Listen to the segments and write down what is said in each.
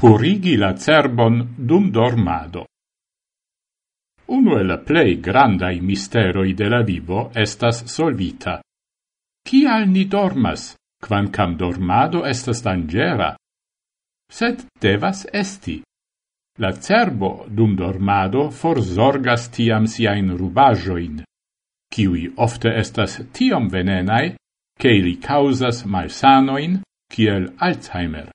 purigi la cerbon dum dormado. Uno el plei grandai misteroi de la vivo estas solvita. Cial ni dormas, quancam dormado estas dangera? Sed devas esti. La cerbo dum dormado forzorgas tiam siain rubajoin, kiui ofte estas tiom venenae, che ili causas malsanoin, kiel Alzheimer.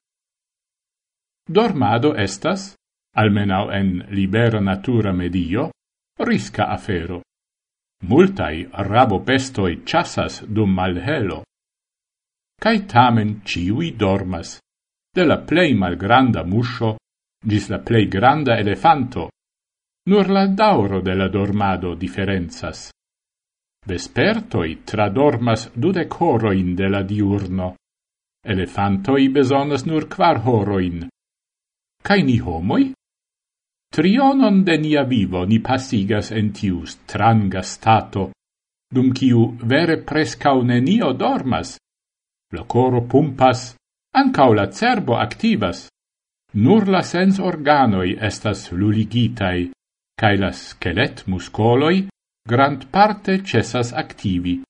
Dormado estas, almenau en libera natura medio, risca afero. Multai rabopestoi chasas dum malhelo. Cai tamen ciui dormas, de la plei malgranda muscio gis la plei granda elefanto. Nur la dauro de la dormado differenzas. Vespertoi tradormas dudec horoin de la diurno. Elefantoi besonas nur quar horoin, cae ni homoi? Trionon de nia vivo ni passigas en tiu stranga stato, dum ciu vere prescau nenio dormas. La coro pumpas, ancau la cerbo activas. Nur la sens organoi estas luligitai, cae la skelet muscoloi grand parte cessas activi.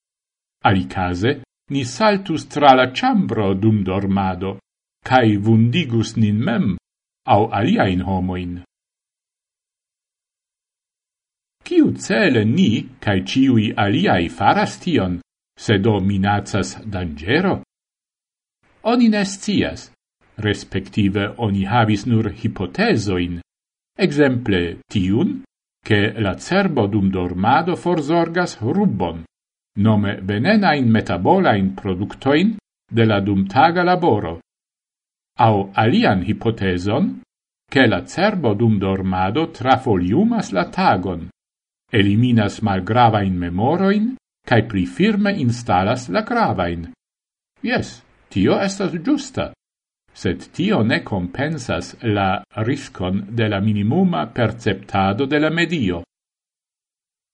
Alicase, ni saltus tra la ciambro dum dormado, cae vundigus nin mem au aliaen homoin. Ciu cele ni, cae ciui aliai faras tion, se do minacas dangero? Oni nescias, respektive oni havis nur hipotesoin, exemple tiun, che la cerbo dum dormado forzorgas rubon, nome venenain metabolain productoin de la dumtaga laboro, au alian hipoteson, che la cerbo dum dormado trafoliumas la tagon, eliminas malgravain memoroin, cae pli firme instalas la gravain. Yes, tio estas giusta, sed tio ne compensas la riscon de la minimuma perceptado de la medio.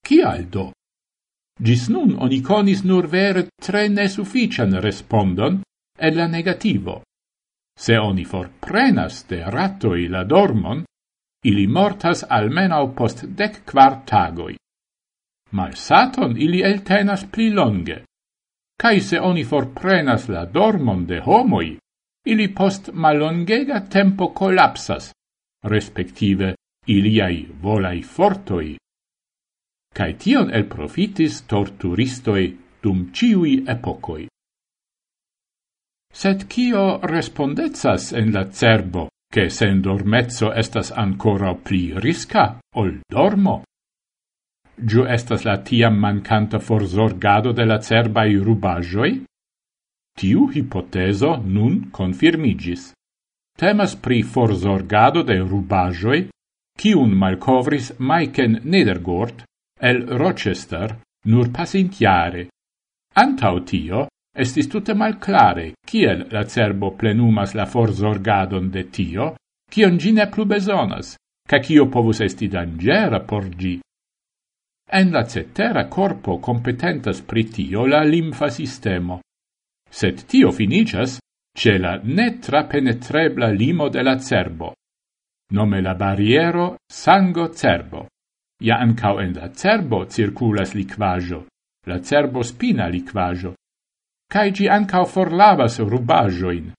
Cial do? Gis nun oni conis nur vere tre nesuffician respondon e la negativo Se oni forprenas de ratoi la dormon, ili mortas almenau post dec quar tagoi. Malsaton ili eltenas pli longe, cae se oni forprenas la dormon de homoi, ili post malongega tempo collapsas, respektive iliai volai fortoi. Cae tion el profitis torturistoi dum ciui epocoi. Sed cio respondezas en la cerbo, che sen dormezzo estas ancora pli risca ol dormo? Giu estas la tiam mancanta forzorgado de la cerbai rubagioi? Tiu hipoteso nun confirmigis. Temas pri forzorgado de rubagioi, ciun malcovris Maiken Nedergort, el Rochester nur pasintiare. Antau tio, Estis tute malclare kiel la cerbo plenumas la forzorgadon de tio, kion gi ne plu besonas, ca kio povus esti dangera por gi. En la cetera corpo competentas pri tio la limfa sistemo. Sed tio finicias ce la netrapenetrebla limo de la cerbo, nome la barriero sango-cerbo. Ja ancau en la cerbo circulas liquajo, la cerbo-spina liquajo, cae gi ancao forlavas rubajoin,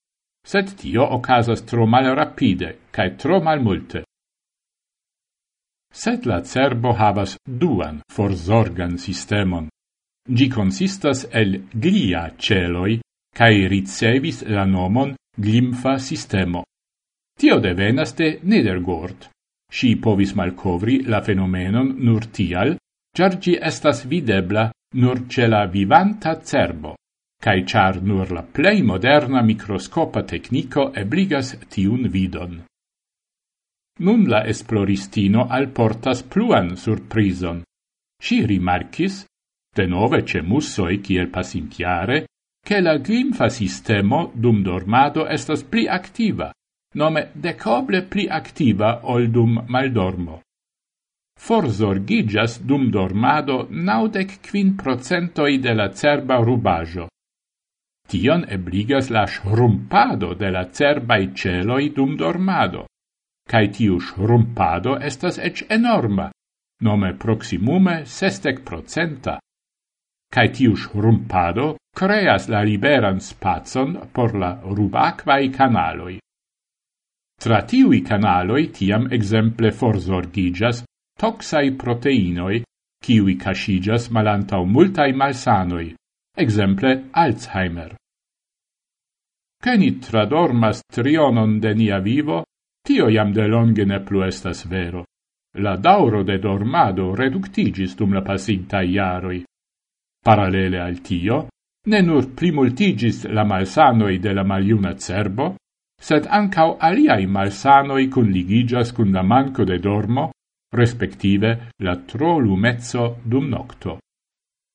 sed tio ocasas tro mal rapide, cae tro mal multe. Sed la cerbo havas duan forzorgan sistemon. Gi consistas el glia celoi, cae ricevis la nomon glimfa sistemo. Tio devenas de Nedergord. Si povis malcovri la fenomenon nur tial, giar gi estas videbla nur ce la vivanta cerbo cae char nur la plei moderna microscopa tecnico ebligas tiun vidon. Nun la esploristino alportas pluan surprison. Si rimarcis, de nove ce mussoi kiel pasintiare, che la glimfa sistemo dum dormado estas pli activa, nome decoble pli activa ol dum maldormo. Forzorgigas dum dormado naudec quin procentoi de la cerba rubajo, Tion ebligas la shrumpado de la cerbai celoi dum dormado, cae tiu shrumpado estas ec enorma, nome proximume sestec procenta, cae tiu shrumpado creas la liberan spazon por la rubacvai canaloi. Tra tiui canaloi tiam exemple forzorgigas toxai proteinoi, kiwi cascigas malantau multai malsanoi, exemple Alzheimer che ni tradormas trionon de nia vivo, tio iam de longe ne plu estas vero. La dauro de dormado reductigis dum la pasinta iaroi. Paralele al tio, ne nur primultigis la malsanoi de la maliuna cerbo, sed ancau aliai malsanoi conligigas cun la manco de dormo, respective la tro lumezzo dum nocto.